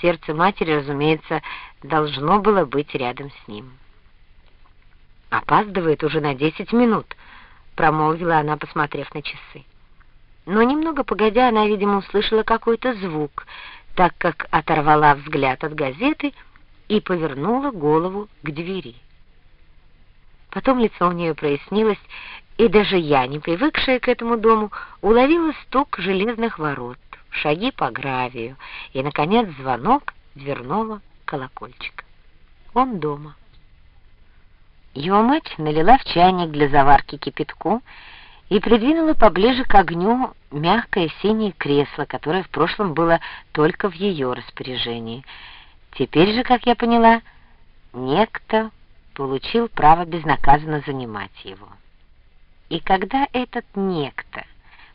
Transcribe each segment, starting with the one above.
Сердце матери, разумеется, должно было быть рядом с ним. «Опаздывает уже на десять минут», — промолвила она, посмотрев на часы. Но немного погодя, она, видимо, услышала какой-то звук, так как оторвала взгляд от газеты и повернула голову к двери. Потом лицо у нее прояснилось, и даже я, не привыкшая к этому дому, уловила стук железных ворот, шаги по гравию и, наконец, звонок дверного колокольчика. Он дома. Его мать налила в чайник для заварки кипятку и придвинула поближе к огню мягкое синее кресло, которое в прошлом было только в ее распоряжении. Теперь же, как я поняла, некто получил право безнаказанно занимать его. И когда этот некто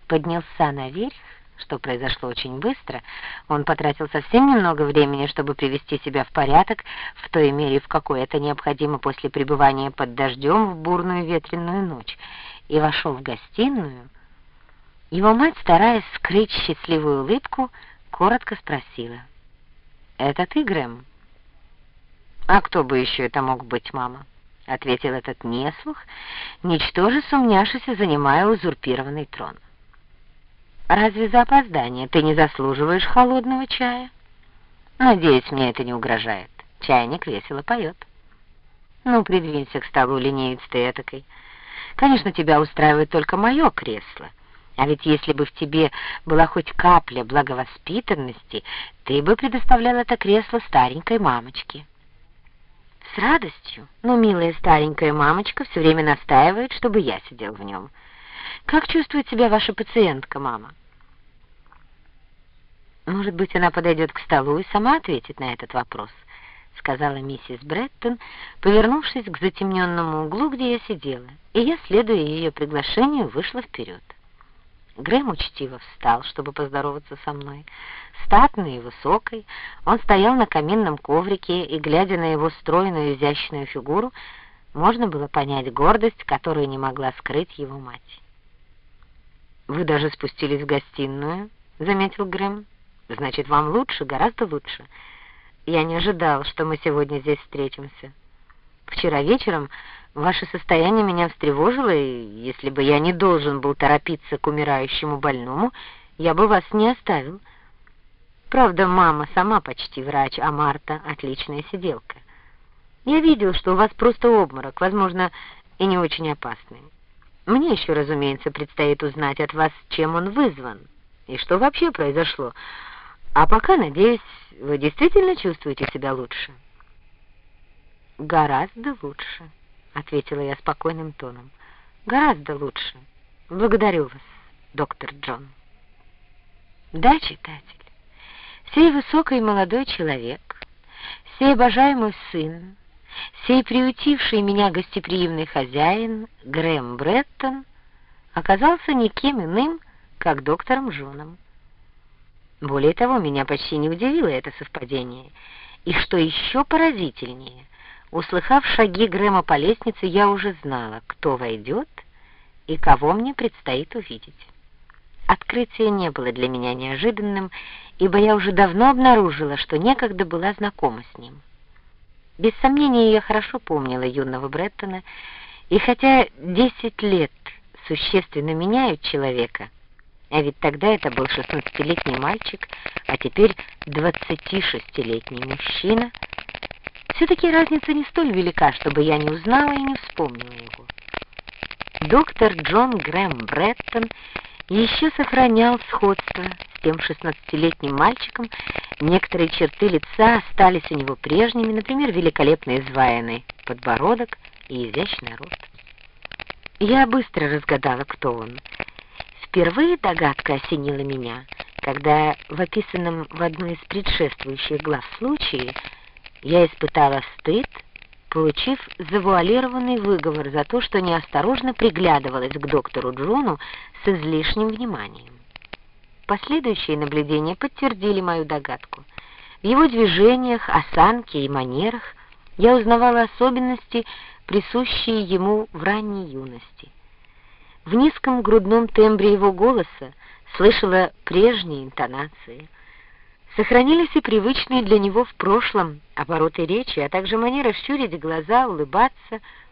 поднялся наверх, что произошло очень быстро, он потратил совсем немного времени, чтобы привести себя в порядок в той мере, в какой это необходимо после пребывания под дождем в бурную ветреную ночь, и вошел в гостиную, его мать, стараясь скрыть счастливую улыбку, коротко спросила. «Это ты, Грэм?» «А кто бы еще это мог быть, мама?» — ответил этот неслух, ничтоже сумняшися, занимая узурпированный трон. «Разве за опоздание ты не заслуживаешь холодного чая?» «Надеюсь, мне это не угрожает. Чайник весело поет». «Ну, придвинься к столу, ленивец ты этакой. Конечно, тебя устраивает только мое кресло». А ведь если бы в тебе была хоть капля благовоспитанности, ты бы предоставлял это кресло старенькой мамочке. С радостью, но милая старенькая мамочка все время настаивает, чтобы я сидел в нем. Как чувствует себя ваша пациентка, мама? Может быть, она подойдет к столу и сама ответит на этот вопрос, сказала миссис Бреттон, повернувшись к затемненному углу, где я сидела, и я, следуя ее приглашению, вышла вперед. Грэм учтиво встал, чтобы поздороваться со мной. Статный и высокий, он стоял на каминном коврике, и, глядя на его стройную изящную фигуру, можно было понять гордость, которую не могла скрыть его мать. «Вы даже спустились в гостиную», — заметил Грэм. «Значит, вам лучше, гораздо лучше. Я не ожидал, что мы сегодня здесь встретимся. Вчера вечером Ваше состояние меня встревожило, и если бы я не должен был торопиться к умирающему больному, я бы вас не оставил. Правда, мама сама почти врач, а Марта — отличная сиделка. Я видел, что у вас просто обморок, возможно, и не очень опасный. Мне еще, разумеется, предстоит узнать от вас, чем он вызван, и что вообще произошло. А пока, надеюсь, вы действительно чувствуете себя лучше. Гораздо лучше. — ответила я спокойным тоном. «Гораздо лучше. Благодарю вас, доктор Джон». Да, читатель, сей высокий молодой человек, сей обожаемый сын, сей приютивший меня гостеприимный хозяин Грэм Бреттон оказался никем иным, как доктором Джоном. Более того, меня почти не удивило это совпадение, и что еще поразительнее — Услыхав шаги Грэма по лестнице, я уже знала, кто войдет и кого мне предстоит увидеть. Открытие не было для меня неожиданным, ибо я уже давно обнаружила, что некогда была знакома с ним. Без сомнения, я хорошо помнила юного Бреттона, и хотя десять лет существенно меняют человека, а ведь тогда это был шестнадцатилетний мальчик, а теперь двадцатишестилетний мужчина — все-таки разница не столь велика, чтобы я не узнала и не вспомнила его. Доктор Джон Грэм Бреттон еще сохранял сходство тем шестнадцатилетним мальчиком. Некоторые черты лица остались у него прежними, например, великолепно изваянный подбородок и изящный рот. Я быстро разгадала, кто он. Впервые догадка осенила меня, когда в описанном в одной из предшествующих глав случае я испытала стыд, получив завуалированный выговор за то, что неосторожно приглядывалась к доктору Джону с излишним вниманием. Последующие наблюдения подтвердили мою догадку. В его движениях, осанке и манерах я узнавала особенности, присущие ему в ранней юности. В низком грудном тембре его голоса слышала прежние интонации — Сохранились и привычные для него в прошлом обороты речи, а также манера щурить глаза, улыбаться,